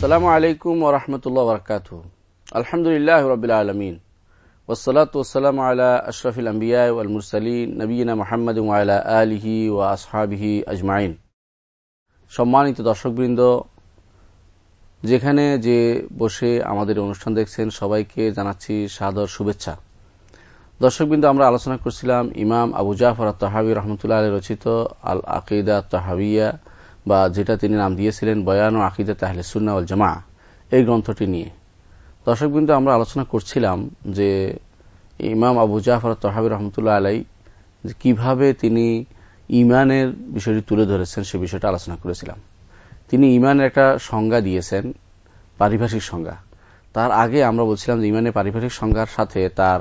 আসসালামু আলাইকুম ওরহমতুল্লাহ বরকাত আলহামদুলিল্লাহ রবিল আলমিন। ওসলাত ওসালাম আলা আশরফিল আম্বিয়া ওয়াল মুরসালিন নবীনা মোহাম্মদ আলা আলিহি ও আসহাবিহি আজমাইন। সম্মানিত দর্শকবৃন্দ, যেখানে যে বসে আমাদের অনুষ্ঠান দেখছেন, সবাইকে জানাচ্ছি সাদর শুভেচ্ছা। দর্শকবৃন্দ, আমরা আলোচনা করছিলাম ইমাম আবু জাফর তহাবি রহমতুল্লাহ আলী রচিত আল আকিদা তহাবিয়া বা যেটা তিনি নাম দিয়েছিলেন, বয়ান ও আকিদা তাহলে সুন্নাউল জামা এই গ্রন্থটি নিয়ে। দর্শকবৃন্দ আমরা আলোচনা করছিলাম যে ইমাম আবু জাফর তহাবি রহমতুল্লাহ আলাই কীভাবে তিনি ইমানের বিষয়টি তুলে ধরেছেন সে বিষয়টা আলোচনা করেছিলাম। তিনি ইমানের একটা সংজ্ঞা দিয়েছেন, পারিভাষিক সংজ্ঞা। তার আগে আমরা বলছিলাম যে ইমানের পারিভাষিক সংজ্ঞার সাথে তার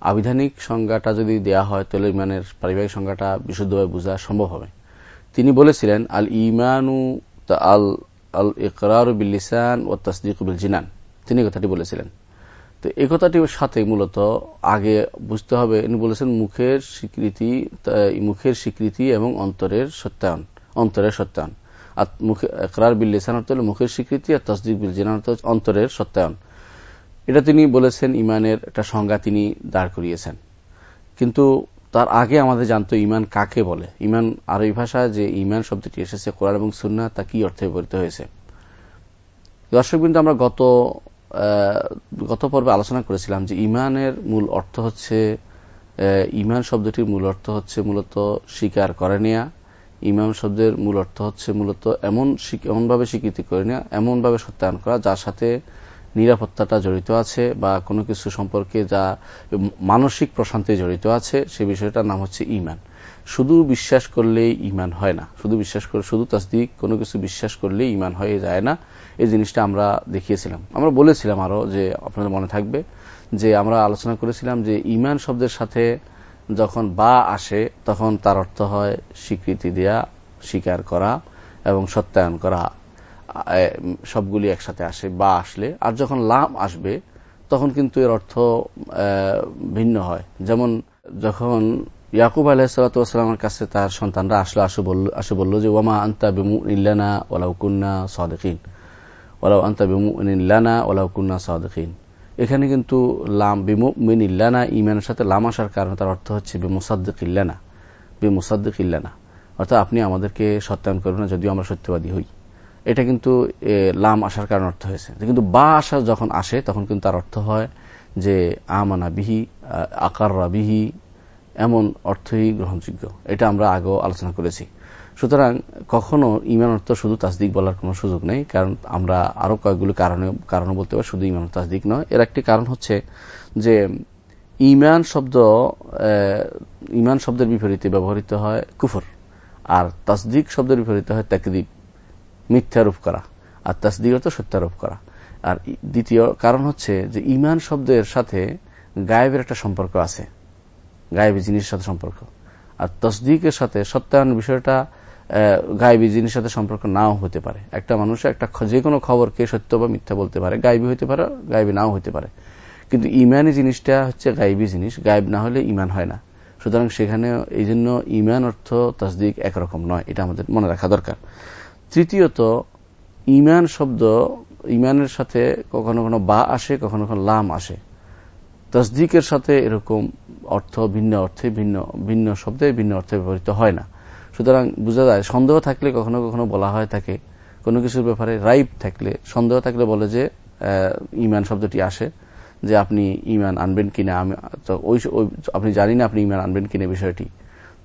আবিধানিক সংজ্ঞাটা যদি দেয়া হয়, তাহলে ইমানের পারিবারিক সংজ্ঞাটা বিশুদ্ধভাবে বোঝা সম্ভব হবে। তিনি বলেছিলেন, আল ইমানু আল আল ইকরার বিল্লিসান ও তসদিক বিল জিনান। তিনি কথাটি বলেছিলেন। তো এই কথাটির সাথে মূলত আগে বুঝতে হবে ইনি বলেছেন মুখের স্বীকৃতি মুখের স্বীকৃতি এবং অন্তরের সত্যায়ন অন্তরের সত্যায়ন। আর মুখে একরার বিল্লিসান অর্থ হল মুখের স্বীকৃতি আর তসদিক বিল জিনান অর্থ অন্তরের সত্যায়ন। এটা তিনি বলেছেন, ইমানের একটা সংজ্ঞা তিনি দাঁড় করিয়েছেন। কিন্তু তার আগে আমাদের জানতো ইমান কাকে বলে? ইমান আরবি ভাষায় যে ইমান শব্দটি এসেছে কোরআন এবং সুন্না তা কি অর্থে ব্যবহৃত হয়েছে? দর্শকবৃন্দ আমরা গত গত পর্বে আলোচনা করেছিলাম যে ইমানের মূল অর্থ হচ্ছে ইমান শব্দটির মূল অর্থ হচ্ছে মূলত স্বীকার করে নেয়া। ইমাম শব্দের মূল অর্থ হচ্ছে মূলত এমন এমনভাবে স্বীকৃতি করে নেওয়া এমনভাবে সত্যায়ন করা, যার সাথে নিরাপত্তাটা জড়িত আছে বা কোনো কিছু সম্পর্কে যা মানসিক প্রশান্তি জড়িত আছে, সে বিষয়টার নাম হচ্ছে ইমান শুধু বিশ্বাস করলেই ইমান হয় না। শুধু বিশ্বাস করে, শুধু তাসদিক, কোনো কিছু বিশ্বাস করলেই ইমান হয়ে যায় না। এই জিনিসটা আমরা দেখিয়েছিলাম। আমরা বলেছিলাম আরও যে আপনাদের মনে থাকবে যে আমরা আলোচনা করেছিলাম যে ইমান শব্দের সাথে যখন বা আসে, তখন তার অর্থ হয় স্বীকৃতি দেয়া, স্বীকার করা এবং সত্যায়ন করা। সবগুলি একসাথে আসে, বা আসলে। আর যখন লাম আসবে, তখন কিন্তু এর অর্থ ভিন্ন হয়। যেমন যখন ইয়াকুব আলাহিসাল্লামের কাছে তার সন্তানরা আসলো, আসে বলল আসে বলল যে ওয়ামা আন্তা বেমু ইল্লানা ওলাউকুন্না সাদেকিন। ওলাউ আন্তা বেমু ইল্লানা ওলাউকুন্না সাদেকিন। এখানে কিন্তু লাম বিমু মিন ইল্লানা ইমানের সাথে লাম আসার কারণে তার অর্থ হচ্ছে বেমুসাদ্দিক ইল্লানা বেমুসাদ্দিক ইল্লানা অর্থাৎ আপনি আমাদেরকে সত্যায়ন করবেন না, যদিও আমরা সত্যবাদী হই। এটা কিন্তু লাম আসার কারণ অর্থ হয়েছে। কিন্তু বা আসা যখন আসে, তখন কিন্তু তার অর্থ হয় যে আমানা বিহি আকাররা বিহি, এমন অর্থই গ্রহণযোগ্য। এটা আমরা আগেও আলোচনা করেছি। সুতরাং কখনো ইমান অর্থ শুধু তাসদিক বলার কোনো সুযোগ নেই, কারণ আমরা আরও কয়েকগুলো কারণে কারণ বলতে পারি, শুধু ইমান তাসদিক নয়। এর একটি কারণ হচ্ছে যে ইমান শব্দ ইমান শব্দের বিপরীতে ব্যবহৃত হয় কুফর, আর তাসদিক শব্দের বিপরীতে হয় তাকদিব। মিথ্যারোপ করা, আর অর্থ সত্যারোপ করা। আর দ্বিতীয় কারণ হচ্ছে যে ইমান শব্দের সাথে গায়েবের একটা সম্পর্ক আছে। গায়েবী জিনিসের সাথে সম্পর্ক। আর তসদিকের সাথে সত্যায়ন বিষয়টা গায়েবী জিনিসের সাথে সম্পর্ক নাও হতে পারে। একটা মানুষ, একটা যে কোনো খবরকে সত্য বা মিথ্যা বলতে পারে। গায়েবী হতে পারে, গায়েবী নাও হতে পারে। কিন্তু ইমানি জিনিসটা হচ্ছে গায়েবী জিনিস। গায়েব না হলে ইমান হয় না। সুতরাং সেখানে এই জন্য ইমান অর্থ তসদিক একরকম নয়। এটা আমাদের মনে রাখা দরকার। তৃতীয়ত, ইমান শব্দ, ইমানের সাথে কখনো কখনো বা আসে, কখনো কখনো লাম আসে। তসদিকের সাথে এরকম অর্থ ভিন্ন অর্থে ভিন্ন ভিন্ন শব্দে ভিন্ন অর্থে ব্যবহৃত হয় না। সুতরাং বোঝা যায়, সন্দেহ থাকলে কখনো কখনো বলা হয় থাকে। কোনো কিছুর ব্যাপারে রাইপ থাকলে, সন্দেহ থাকলে বলে যে ইমান শব্দটি আসে, যে আপনি ইমান আনবেন কিনা, আমি ওই, আপনি জানি না আপনি ইমান আনবেন কিনা বিষয়টি।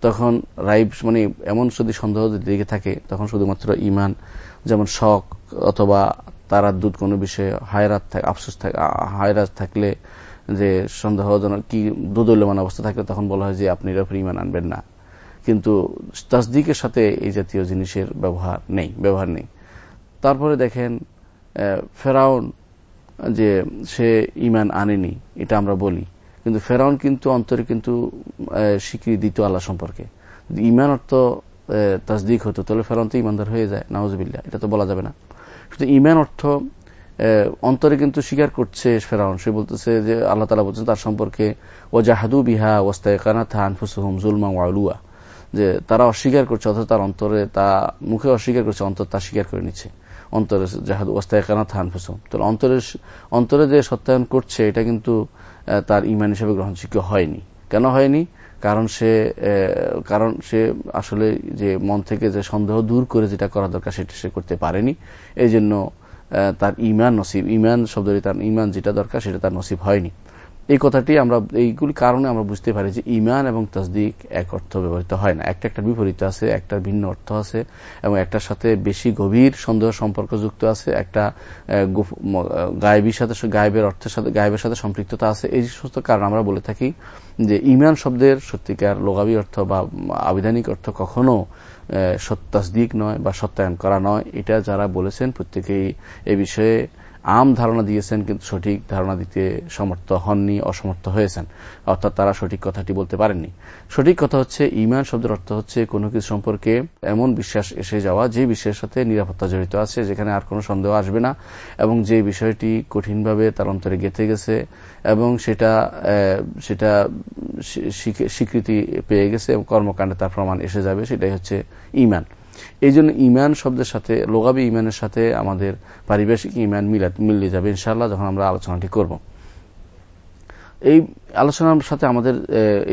তখন রাইব মানে এমন যদি সন্দেহ দিকে থাকে, তখন শুধুমাত্র ইমান যেমন শখ অথবা তারা দুধ কোনো বিষয়ে হায়রাত থাকে, আফসোস থাকে হায়রাত থাকলে যে সন্দেহজনক কি দুদল্যমান অবস্থা থাকলে তখন বলা হয় যে আপনি এর ইমান আনবেন না। কিন্তু তাসদিকের সাথে এই জাতীয় জিনিসের ব্যবহার নেই ব্যবহার নেই। তারপরে দেখেন ফেরাউন যে সে ইমান আনেনি, এটা আমরা বলি। কিন্তু ফেরাউন কিন্তু অন্তরে কিন্তু স্বীকৃতি দিত আল্লাহ সম্পর্কে। ইমান অর্থ তাসদিক হতো, তাহলে ফেরাউন তো ইমানদার হয়ে যায় নাওজবিল্লা এটা তো বলা যাবে না। শুধু ইমান অর্থ অন্তরে কিন্তু স্বীকার করছে ফেরাউন। সে বলতেছে যে, আল্লাহ তালা বলছেন তার সম্পর্কে ও জাহাদু বিহা ওস্তায় কানাথা আনফুসুহম জুলমা ওয়ালুয়া যে তারা অস্বীকার করছে, অথচ তার অন্তরে, তা মুখে অস্বীকার করছে, অন্তর তা স্বীকার করে নিচ্ছে। অন্তরে জাহাদ ওস্তায়কানা থান ফুসুম। তাহলে অন্তরে অন্তরে যে সত্যায়ন করছে, এটা কিন্তু তার ইমান হিসেবে গ্রহণযোগ্য হয়নি। কেন হয়নি? কারণ সে কারণ সে আসলে যে মন থেকে যে সন্দেহ দূর করে যেটা করা দরকার, সেটা সে করতে পারেনি। এই জন্য তার ইমান নসিব ইমান শব্দটি তার ইমান যেটা দরকার, সেটা তার নসিব হয়নি। এই কথাটি আমরা, এইগুলি কারণে আমরা বুঝতে পারি যে ইমান এবং তসদিক এক অর্থ ব্যবহৃত হয় না। একটা একটা বিপরীত আছে, একটা ভিন্ন অর্থ আছে, এবং একটার সাথে বেশি গভীর সন্দেহ সম্পর্ক যুক্ত আছে, একটা গায়েবীর সাথে, গায়েবের অর্থের সাথে, গায়েবের সাথে সম্পৃক্ততা আছে। এই সমস্ত কারণ আমরা বলে থাকি যে ইমান শব্দের সত্যিকার লোগাবী অর্থ বা আবিধানিক অর্থ কখনো সত্যাসদিক নয় বা সত্যায়ন করা নয়। এটা যারা বলেছেন প্রত্যেকেই এ বিষয়ে আম ধারণা দিয়েছেন কিন্তু সঠিক ধারণা দিতে সমর্থ হননি, অসমর্থ হয়েছেন। অর্থাৎ তারা সঠিক কথাটি বলতে পারেননি। সঠিক কথা হচ্ছে, ইমান শব্দের অর্থ হচ্ছে কোনো কিছু সম্পর্কে এমন বিশ্বাস এসে যাওয়া, যে বিষয়ের সাথে নিরাপত্তা জড়িত আছে, যেখানে আর কোনো সন্দেহ আসবে না, এবং যে বিষয়টি কঠিনভাবে তার অন্তরে গেঁথে গেছে, এবং সেটা সেটা স্বীকৃতি পেয়ে গেছে, এবং কর্মকাণ্ডে তার প্রমাণ এসে যাবে, সেটাই হচ্ছে ইমান। এই জন্য ইমান শব্দের সাথে, লোগাবি ইমানের সাথে আমাদের পারিবেশিক ইমান মিলে যাবে ইনশাল্লাহ যখন আমরা আলোচনাটি করব। এই আলোচনার সাথে আমাদের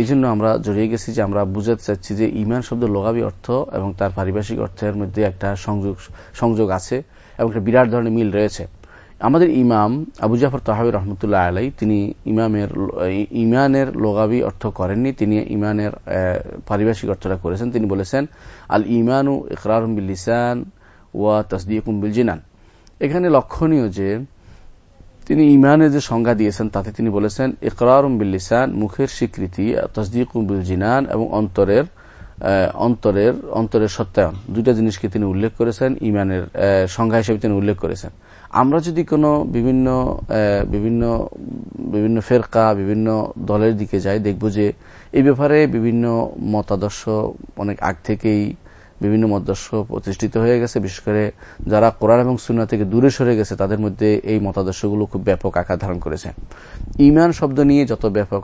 এই জন্য আমরা জড়িয়ে গেছি যে আমরা বুঝাতে চাচ্ছি যে ইমান শব্দ লোগাবি অর্থ এবং তার পারিভাষিক অর্থের মধ্যে একটা সংযোগ সংযোগ আছে এবং একটা বিরাট ধরনের মিল রয়েছে। আমাদের ইমাম আবু জাফর তাহাবি রহমতুল্লাহ আলাই, তিনি ইমামের ইমানের লোগাবি অর্থ করেননি, তিনি ইমানের পারিভাষিক অর্থটা করেছেন। তিনি বলেছেন, আল ইমানু ইকরার বিল্লিসান ওয়া তসদিকুম বিল জিনান। এখানে লক্ষণীয় যে, তিনি ইমানের যে সংজ্ঞা দিয়েছেন, তাতে তিনি বলেছেন ইকরার বিল্লিসান মুখের স্বীকৃতি তসদিকুম বিল জিনান এবং অন্তরের অন্তরের অন্তরের সত্যায়ন। দুইটা জিনিসকে তিনি উল্লেখ করেছেন, ইমানের সংজ্ঞা হিসেবে তিনি উল্লেখ করেছেন। আমরা যদি কোনো বিভিন্ন বিভিন্ন বিভিন্ন ফেরকা, বিভিন্ন দলের দিকে যাই, দেখব যে এই ব্যাপারে বিভিন্ন মতাদর্শ অনেক আগ থেকেই বিভিন্ন মতাদর্শ প্রতিষ্ঠিত হয়ে গেছে। বিশেষ করে যারা কোরআন এবং সুন্না থেকে দূরে সরে গেছে, তাদের মধ্যে এই মতাদর্শগুলো খুব ব্যাপক আকার ধারণ করেছে। ইমান শব্দ নিয়ে যত ব্যাপক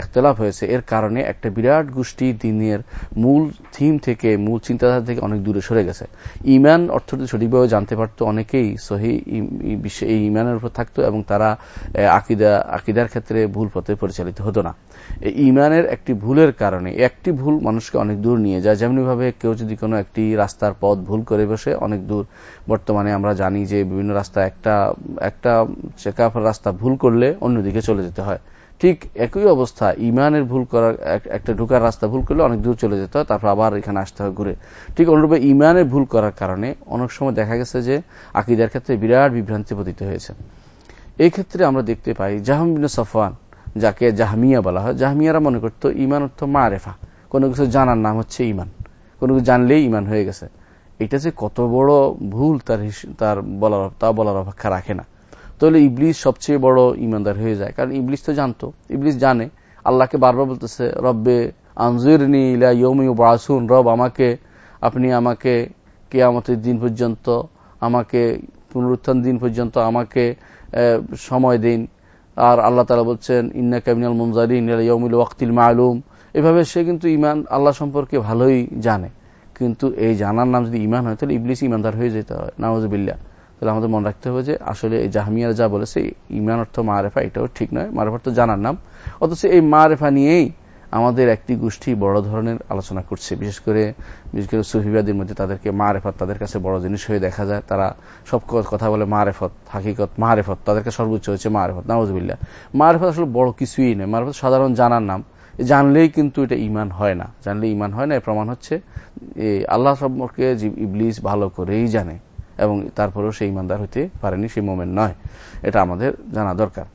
একতলাপ হয়েছে, এর কারণে একটা বিরাট গোষ্ঠী দিনের মূল থিম থেকে, মূল চিন্তাধারা থেকে অনেক দূরে সরে গেছে। ইমান অর্থটি সঠিকভাবে জানতে পারত অনেকেই, সহি এই ইমানের উপর থাকতো এবং তারা আকিদা, আকিদার ক্ষেত্রে ভুল পথে পরিচালিত হতো না। ইমানের একটি ভুলের কারণে একটি ভুল মানুষকে অনেক দূর নিয়ে যায়। যেমনিভাবে কেউ যদি কোনো একটি রাস্তার পথ ভুল করে বসে, অনেক দূর। বর্তমানে আমরা জানি যে বিভিন্ন রাস্তা একটা একটা চেকআপ রাস্তা ভুল করলে অন্যদিকে চলে যেতে হয়। ঠিক একই অবস্থা, ইমানের ভুল করার একটা ঢুকার রাস্তা ভুল করলে অনেক দূর চলে যেতে হয়, তারপর আবার এখানে আসতে হয় ঘুরে। ঠিক অনুরূপে ইমানের ভুল করার কারণে অনেক সময় দেখা গেছে যে আকিদার ক্ষেত্রে বিরাট বিভ্রান্তি পতিত হয়েছে। এই ক্ষেত্রে আমরা দেখতে পাই জাহামিন সফান যাকে জাহামিয়া বলা হয়। জাহামিয়ারা মনে করত ইমান অর্থ মা রেফা কোনো কিছু জানার নাম হচ্ছে ইমান কোনো কিছু জানলেই ইমান হয়ে গেছে। এটা যে কত বড় ভুল তার তার বলার তা বলার অপেক্ষা রাখে না। তাহলে ইবলিশ সবচেয়ে বড় ইমানদার হয়ে যায়। কারণ ইবলিশ তো জানতো। ইবলিশ জানে, আল্লাহকে বারবার বলতেছে, রব্বে, আনজুরনি ইলা ইয়মি বাসুন রব আমাকে, আপনি আমাকে কেয়ামতের দিন পর্যন্ত আমাকে পুনরুত্থান দিন পর্যন্ত আমাকে সময় দিন। আর আল্লাহ তালা বলছেন ইন্না কামিনাল মুমজারিন ইয়মিল ওয়াক্তিল মালুম। এভাবে সে কিন্তু ইমান আল্লাহ সম্পর্কে ভালোই জানে। কিন্তু এই জানার নাম যদি ইমান হয়, তাহলে ইবলিস ইমানদার হয়ে যেতে হয়। নাওয়াজবিল্লা তাহলে আমাদের মনে রাখতে হবে যে, আসলে এই জাহামিয়ার যা বলেছে ইমান অর্থ মারেফা, এটাও ঠিক নয়। মারেফা তো জানার নাম। অথচ এই মারেফা নিয়েই আমাদের একটি গোষ্ঠী বড় ধরনের আলোচনা করছে। বিশেষ করে বিশেষ করে সুফিবাদের মধ্যে তাদেরকে মারেফত, তাদের কাছে বড় জিনিস হয়ে দেখা যায়। তারা সব কথা বলে মারেফত, হাকিকত, মারেফত, তাদেরকে সর্বোচ্চ হচ্ছে মারেফত নাওজবিল্লা মারেফত আসলে বড় কিছুই নেই মারেফত সাধারণ জানার নাম। জানলেই কিন্তু এটা ইমান হয় না। জানলে ইমান হয় না প্রমাণ হচ্ছে আল্লাহ সম্পর্কে ইবলিস ভালো করেই জানে এবং তারপরেও সেই ইমানদার হতে পারেনি সেই মোমেন্ট নয়। এটা আমাদের জানা দরকার।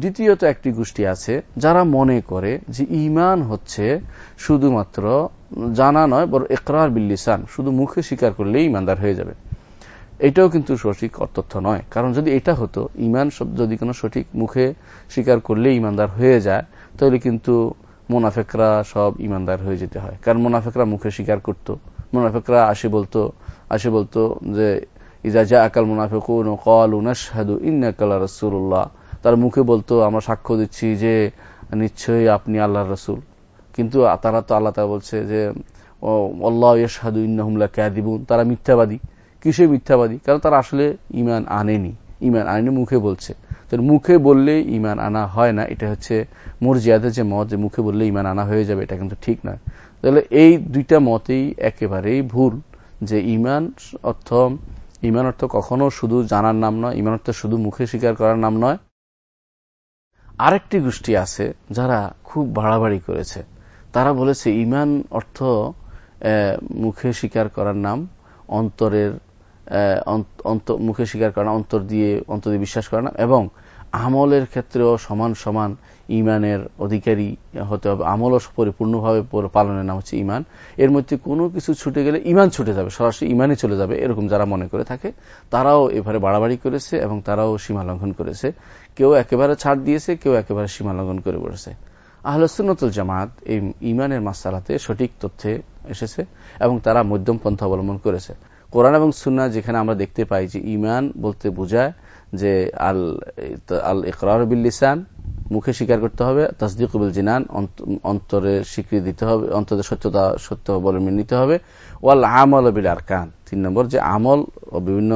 দ্বিতীয়ত একটি গোষ্ঠী আছে যারা মনে করে যে ইমান হচ্ছে শুধুমাত্র জানা নয় বড় একরার বিল্লিসান, শুধু মুখে স্বীকার করলেই ইমানদার হয়ে যাবে। এটাও কিন্তু সঠিক তথ্য নয়। কারণ যদি এটা হতো ইমান যদি কোনো সঠিক মুখে স্বীকার করলে ইমানদার হয়ে যায়, তাহলে কিন্তু মোনাফেকরা সব ইমানদার হয়ে যেতে হয়। কারণ মোনাফেকরা মুখে স্বীকার করত। মোনাফেকরা আসে বলতো আসে বলতো যে ইজা আকাল মুনাফেকুন, কল উনাশাদু ইন্নাকাল রসুল্লাহ তার মুখে বলতো, আমরা সাক্ষ্য দিচ্ছি যে নিশ্চয়ই আপনি আল্লাহ রসুল। কিন্তু তারা তো আল্লাহ তারা বলছে যে আল্লাহ ইয়াসাদু ইন্নাহুমলা ক্যাদিবুন তারা মিথ্যাবাদী। কিসে মিথ্যাবাদী? কারণ তারা আসলে ইমান আনেনি। ইমান আনেনি মুখে বলছে। মুখে বললে ইমান আনা হয় না, এটা হচ্ছে মর্জিয়াদের যে মত যে মুখে বললে ইমান আনা হয়ে যাবে, এটা কিন্তু ঠিক নয়। তাহলে এই দুইটা মতেই একেবারেই ভুল যে ইমান অর্থ ইমান অর্থ কখনো শুধু জানার নাম নয় ইমান অর্থ শুধু মুখে স্বীকার করার নাম নয় আরেকটি গোষ্ঠী আছে যারা খুব বাড়াবাড়ি করেছে। তারা বলেছে, ইমান অর্থ মুখে স্বীকার করার নাম, অন্তরের মুখে স্বীকার করা অন্তর দিয়ে অন্তর দিয়ে বিশ্বাস করা নাম, এবং আমলের ক্ষেত্রেও সমান সমান ইমানের অধিকারী হতে হবে। আমলও পরিপূর্ণভাবে পালনের নাম হচ্ছে ইমান এর মধ্যে কোনো কিছু ছুটে গেলে ইমান ছুটে যাবে, সরাসরি ইমানই চলে যাবে, এরকম যারা মনে করে থাকে। তারাও এভাবে বাড়াবাড়ি করেছে এবং তারাও সীমা লঙ্ঘন করেছে। কেউ একেবারে ছাড় দিয়েছে, কেউ একেবারে সীমা লঙ্ঘন করে বসেছে। আহলসুন্নতুল জামাত এই ইমানের মাসালাতে সঠিক তথ্যে এসেছে এবং তারা মধ্যম পন্থা অবলম্বন করেছে। কোরআন এবং সুন্না যেখানে আমরা দেখতে পাই যে ইমান বলতে বোঝায় যে আল আল ইকরার বিল্লিসান মুখে স্বীকার করতে হবে তসদিকুল জিনান অন্তরে স্বীকৃতি দিতে হবে অন্তরের সত্যতা, সত্য বলে মেনে নিতে হবে। ওয়াল আমল বিল আরকান। তিন নম্বর যে আমল বিভিন্ন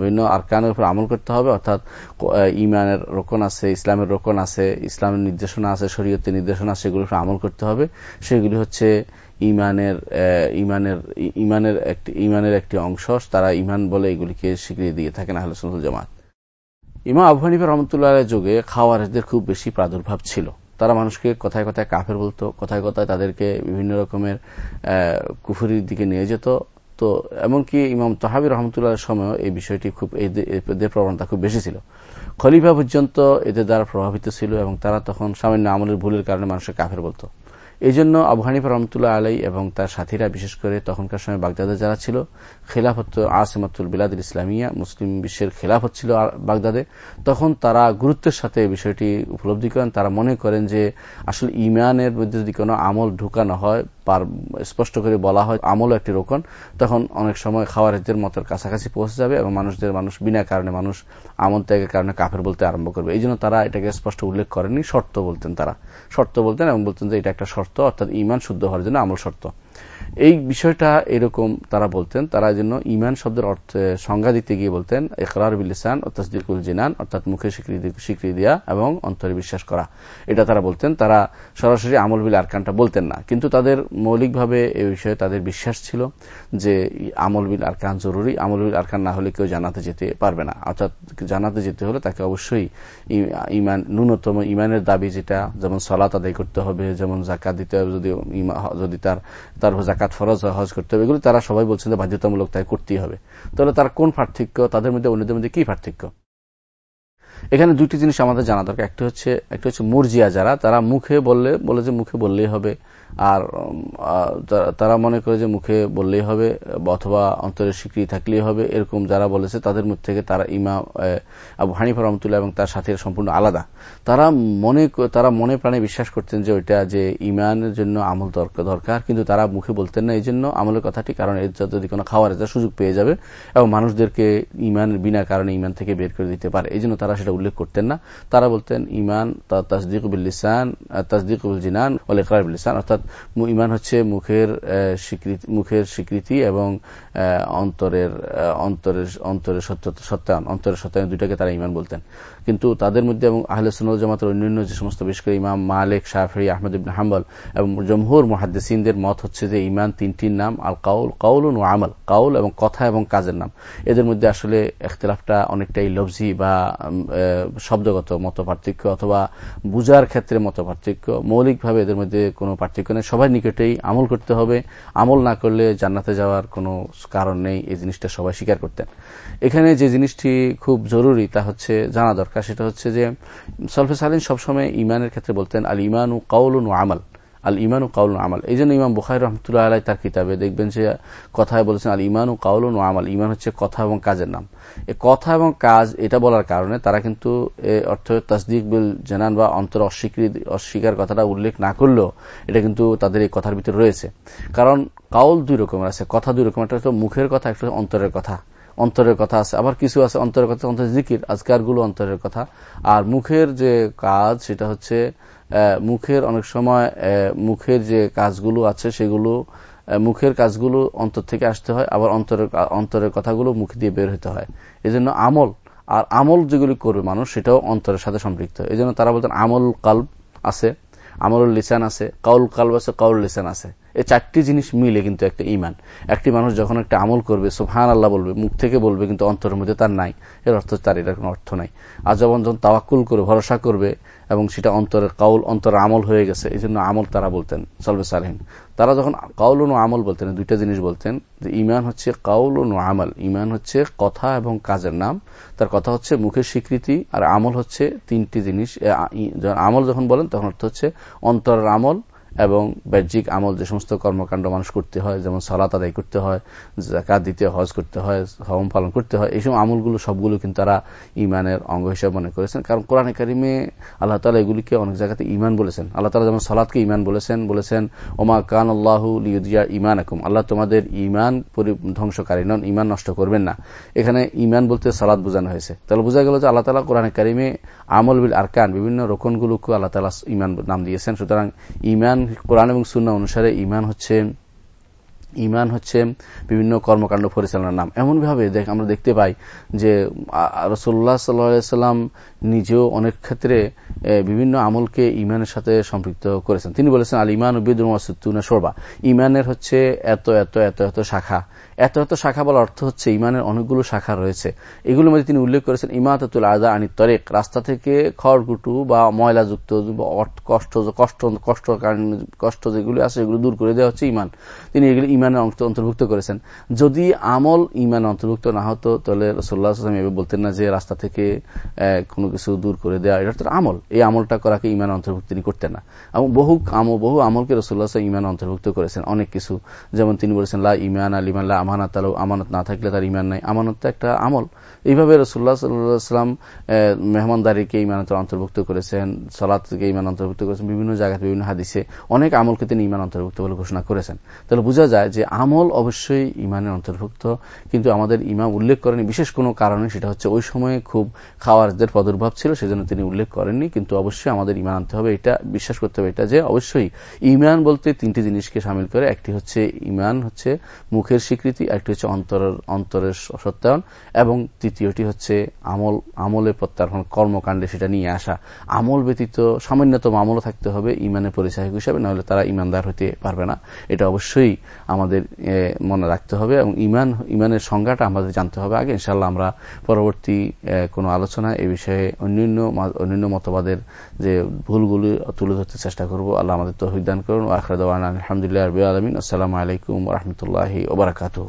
বিভিন্ন আরকানের উপর আমল করতে হবে, অর্থাৎ ইমানের রোকন আছে, ইসলামের রোকন আছে, ইসলামের নির্দেশনা আছে, শরীয়তের নির্দেশনা সেগুলোর উপর আমল করতে হবে। সেগুলি হচ্ছে ইমানের ইমানের ইমানের একটি ইমানের একটি অংশ। তারা ইমান বলে এগুলিকে স্বীকৃতি দিয়ে থাকেন আহলে সুন্দর জামাত। ইমা আবু রহমতুল্লাহ যুগে খাওয়ারেজদের খুব বেশি প্রাদুর্ভাব ছিল। তারা মানুষকে কথায় কথায় কাফের বলতো, কথায় কথায় তাদেরকে বিভিন্ন রকমের কুফুরির দিকে নিয়ে যেত। তো এমনকি ইমাম তহাবি রহমতুল্লাহ সময় এই বিষয়টি খুব এদের প্রবণতা খুব বেশি ছিল। খলিফা পর্যন্ত এদের দ্বারা প্রভাবিত ছিল এবং তারা তখন সামান্য আমলের ভুলের কারণে মানুষকে কাফের বলতো। এই জন্য আবু হানিফা রহমতুল্লাহ আলাই এবং তার সাথীরা, বিশেষ করে তখনকার সময় বাগদাদে যারা ছিল, খেলাফত আসেমাতুল বিলাদ ইসলামিয়া, মুসলিম বিশ্বের খেলাফত ছিল বাগদাদে, তখন তারা গুরুত্বের সাথে বিষয়টি উপলব্ধি করেন। তারা মনে করেন যে আসলে ইমানের মধ্যে যদি কোনো আমল ঢুকানো হয় পার স্পষ্ট করে বলা হয় আমলও একটি রোকন, তখন অনেক সময় খাওয়ারিদের মতের কাছাকাছি পৌঁছে যাবে এবং মানুষদের, মানুষ বিনা কারণে মানুষ আমল ত্যাগের কারণে কাফের বলতে আরম্ভ করবে। এই জন্য তারা এটাকে স্পষ্ট উল্লেখ করেনি, শর্ত বলতেন তারা। শর্ত বলতেন এবং বলতেন যে এটা একটা শর্ত, অর্থাৎ ইমান শুদ্ধ হওয়ার জন্য আমল শর্ত। এই বিষয়টা এরকম তারা বলতেন, তারা জন্য ইমান শব্দের অর্থে সংজ্ঞা দিতে গিয়ে বলতেন একরার বিলিসান তসদিকুল জিনান, অর্থাৎ মুখে স্বীকৃতি স্বীকৃতি দেওয়া এবং অন্তরে বিশ্বাস করা। এটা তারা বলতেন, তারা সরাসরি আমল বিল আরকানটা বলতেন না। কিন্তু তাদের মৌলিকভাবে এই বিষয়ে তাদের বিশ্বাস ছিল যে আমল বিল আরকান জরুরি, আমল বিল আরকান না হলে কেউ জানাতে যেতে পারবে না। অর্থাৎ জানাতে যেতে হলে তাকে অবশ্যই ইমান, ন্যূনতম ইমানের দাবি যেটা, যেমন সলাত আদায় করতে হবে, যেমন জাকাত দিতে হবে যদি যদি তার তার জাকাত ফরজ, হজ করতে হবে, এগুলো তারা সবাই বলছেন বাধ্যতামূলক তাই করতেই হবে। তাহলে তার কোন পার্থক্য? তাদের মধ্যে অন্যদের মধ্যে কি পার্থক্য? এখানে দুটি জিনিস আমাদের জানা দরকার। একটা হচ্ছে একটা হচ্ছে মুরজিয়া যারা, তারা মুখে বললে, বলে যে মুখে বললেই হবে, আর তারা মনে করে যে মুখে বললেই হবে, অথবা অন্তরের স্বীকৃতি থাকলেই হবে, এরকম যারা বলেছে, তাদের মধ্যে থেকে তারা ইমা আবু হানিফা রহমতুল্লাহ এবং তার সাথে সম্পূর্ণ আলাদা। তারা মনে তারা মনে প্রাণে বিশ্বাস করতেন যে ওইটা যে ইমানের জন্য আমল দরকার, কিন্তু তারা মুখে বলতেন না এই জন্য আমলের কথাটি, কারণ এর যদি কোনো খাওয়ার সুযোগ পেয়ে যাবে, এবং মানুষদেরকে ইমানের বিনা কারণে ইমান থেকে বের করে দিতে পারে এই জন্য তারা সেটা উল্লেখ করতেন না। তারা বলতেন ইমান তাসদিক বিল্লিসান তাসদিক জিনান বিল্লিসান অর্থাৎ অর্থাৎ ইমান হচ্ছে মুখের স্বীকৃতি মুখের স্বীকৃতি এবং অন্তরের অন্তরের অন্তরের সত্যায়ন। অন্তরের সত্যায়ন দুইটাকে তারা ইমান বলতেন। কিন্তু তাদের মধ্যে এবং আহলে সুনল জামাতের অন্যান্য যে সমস্ত বিশেষ করে ইমাম মালিক শাহরি আহমদ ইবিন হাম্বল এবং জমহুর মহাদ্দিসিনদের মত হচ্ছে যে ইমান তিনটির নাম, আল কাউল কাউল ও আমল, কাউল এবং কথা এবং কাজের নাম। এদের মধ্যে আসলে এখতলাফটা অনেকটাই লবজি বা শব্দগত মত পার্থক্য অথবা বুজার ক্ষেত্রে মত পার্থক্য মৌলিকভাবে এদের মধ্যে কোনো পার্থক্য নেই। সবাই নিকটেই আমল করতে হবে। আমল না করলে জান্নাতে যাওয়ার কোনো কারণ নেই। এই জিনিসটা সবাই স্বীকার করতেন। এখানে যে জিনিসটি খুব জরুরি তা হচ্ছে জানা দরকার। সেটা হচ্ছে যে সলফে সালিন সবসময় ইমানের ক্ষেত্রে বলতেন আল ইমান ও কাউলুন ও আমাল। আল ইমান ও কাউল আমাল। এই জন্য ইমাম বুখাই রহমতুল্লাহ আলাই তার কিতাবে দেখবেন যে কথায় বলেছেন আল ইমান ও কাউল ও আমাল। ইমান হচ্ছে কথা এবং কাজের নাম। এই কথা এবং কাজ, এটা বলার কারণে তারা কিন্তু অর্থ তসদিক বিল জানান বা অন্তর অস্বীকৃতি অস্বীকার কথাটা উল্লেখ না করলেও এটা কিন্তু তাদের এই কথার ভিতরে রয়েছে। কারণ কাউল দুই রকমের আছে, কথা দুই রকম। একটা মুখের কথা, একটা অন্তরের কথা। অন্তরের কথা আছে। আবার কিছু আছে অন্তরের কথা অন্তর জিকির আজকারগুলো অন্তরের কথা। আর মুখের যে কাজ, সেটা হচ্ছে মুখের অনেক সময় মুখের যে কাজগুলো আছে, সেগুলো মুখের কাজগুলো অন্তর থেকে আসতে হয়। আবার অন্তরের অন্তরের কথাগুলো মুখ দিয়ে বের হতে হয়। এই জন্য আমল, আর আমল যেগুলি করবে মানুষ, সেটাও অন্তরের সাথে সম্পৃক্ত। এই জন্য তারা বলতেন, আমল কাল্ব আছে। আমলুল লিসান আছে, কাউল কালব আছে, কাউল লিসান আছে। এই চারটি জিনিস মিলে কিন্তু একটা ইমান একটি মানুষ যখন একটা আমল করবে সোহান আল্লাহ বলবে, মুখ থেকে বলবে, কিন্তু অন্তরের মধ্যে তার নাই। এর অর্থ তার এটার কোনো অর্থ নাই। আর যখন যখন তাওয়াক্কুল করে, ভরসা করবে, এবং সেটা অন্তরের কাউল, অন্তরের আমল হয়ে গেছে এই জন্য আমল তারা বলতেন, সলবে সালহীন। তারা যখন কাউল ও আমল বলতেন দুইটা জিনিস বলতেন, যে ইমান হচ্ছে কাউল ও আমল। ইমান হচ্ছে কথা এবং কাজের নাম। তার কথা হচ্ছে মুখের স্বীকৃতি, আর আমল হচ্ছে তিনটি জিনিস। আমল যখন বলেন, তখন অর্থ হচ্ছে অন্তরের আমল এবং বাহ্যিক আমল যে সমস্ত কর্মকাণ্ড মানুষ করতে হয়, যেমন সালাত আদায় করতে হয় জাকাত দিতে হজ করতে হয় হম পালন করতে হয় এইসব আমলগুলো, সবগুলো কিন্তু তারা ইমানের অঙ্গ হিসেবে মনে করেছেন। কারণ কোরআন কারিমে আল্লাহ তালা এগুলিকে অনেক জায়গাতে ইমান বলেছেন। আল্লাহ তালা যেমন সালাদকে ইমান বলেছেন বলেছেন, ওমা কান আল্লাহ লিউদিয়া ইমান আকুম আল্লাহ তোমাদের ইমান ধ্বংসকারী নন ইমান নষ্ট করবেন না। এখানে ইমান বলতে সালাদ বোঝানো হয়েছে। তাহলে বোঝা গেল যে আল্লাহ তালা কোরআন কারিমে আমল বিল আরকান, বিভিন্ন রোকনগুলোকে আল্লাহ তালা ইমান নাম দিয়েছেন। সুতরাং ইমান কোরআন এবং সুন্না অনুসারে ইমান হচ্ছে ইমান হচ্ছে বিভিন্ন কর্মকাণ্ড পরিচালনার নাম। এমনভাবে আমরা দেখতে পাই যে রসোল্লা সাল্লাম নিজেও অনেক ক্ষেত্রে বিভিন্ন আমলকে ইমানের সাথে সম্পৃক্ত করেছেন। তিনি বলেছেন আল ইমান উদ্দিন সরবা ইমানের হচ্ছে এত এত এত এত শাখা। এত এত শাখা বলার অর্থ হচ্ছে ইমানের অনেকগুলো শাখা রয়েছে। এগুলোর মধ্যে তিনি উল্লেখ করেছেন ইমাতাতুল আদা আনি তরেক, রাস্তা থেকে খড়কুটু বা ময়লাযুক্ত কষ্ট কষ্ট কষ্ট কষ্ট যেগুলো আছে এগুলো দূর করে দেওয়া হচ্ছে ইমান। তিনি এগুলো ইমানের অন্তর্ভুক্ত করেছেন। যদি আমল ইমান অন্তর্ভুক্ত না হতো, তাহলে রসোল্লাহ এভাবে বলতেন না যে রাস্তা থেকে কোনো কিছু দূর করে দেওয়া, এটা তো আমল। এই আমলটা করাকে ইমান অন্তর্ভুক্ত তিনি করতেন না। এবং বহু আমল বহু আমলকে রসোল্লাহ ইমান অন্তর্ভুক্ত করেছেন। অনেক কিছু। যেমন তিনি বলেছেন, লা ইমান আল ইমান আমানত আলো, আমানত না থাকলে তার ইমান নাই। আমানত তো একটা আমল। এইভাবে রসুল্লাহ সাল্লাম মেহমানদারিকে ইমানতের অন্তর্ভুক্ত করেছেন সলাৎকে ইমান অন্তর্ভুক্ত করেছেন, বিভিন্ন জায়গায় বিভিন্ন হাদিসে অনেক আমলকে তিনি ইমান অন্তর্ভুক্ত বলে ঘোষণা করেছেন। তাহলে বোঝা যায় যে আমল অবশ্যই ইমানের অন্তর্ভুক্ত, কিন্তু আমাদের ইমাম উল্লেখ করেনি। বিশেষ কোনো কারণে সেটা হচ্ছে ওই সময়ে খুব খাওয়ারদের প্রাদুর্ভাব ছিল, সেজন্য তিনি উল্লেখ করেননি, কিন্তু অবশ্যই আমাদের ইমান আনতে হবে। এটা বিশ্বাস করতে হবে, এটা যে অবশ্যই ইমান বলতে তিনটি জিনিসকে সামিল করে। একটি হচ্ছে ইমান হচ্ছে মুখের স্বীকৃতি একটি হচ্ছে অন্তরের অন্তরের সত্যায়ন, এবং তৃতীয়টি হচ্ছে আমল, আমলে প্রত্যার্পণ, কর্মকাণ্ডে সেটা নিয়ে আসা। আমল ব্যতীত সামান্যতম আমলও থাকতে হবে ইমানের পরিচায়ক হিসাবে, নাহলে তারা ইমানদার হতে পারবে না। এটা অবশ্যই আমাদের মনে রাখতে হবে, এবং ইমান, ইমানের সংজ্ঞাটা আমাদের জানতে হবে আগে। ইনশাল্লাহ আমরা পরবর্তী কোনো আলোচনা এ বিষয়ে অন্যান্য অন্যান্য মতবাদের যে ভুলগুলি তুলে ধরতে চেষ্টা করব। আল্লাহ আমাদের তহিদান করুন আখরাদ আলহামদুলিল্লাহ আলমিন। আসসালামু আলাইকুম রহমতুল্লাহ ওবরাকাতু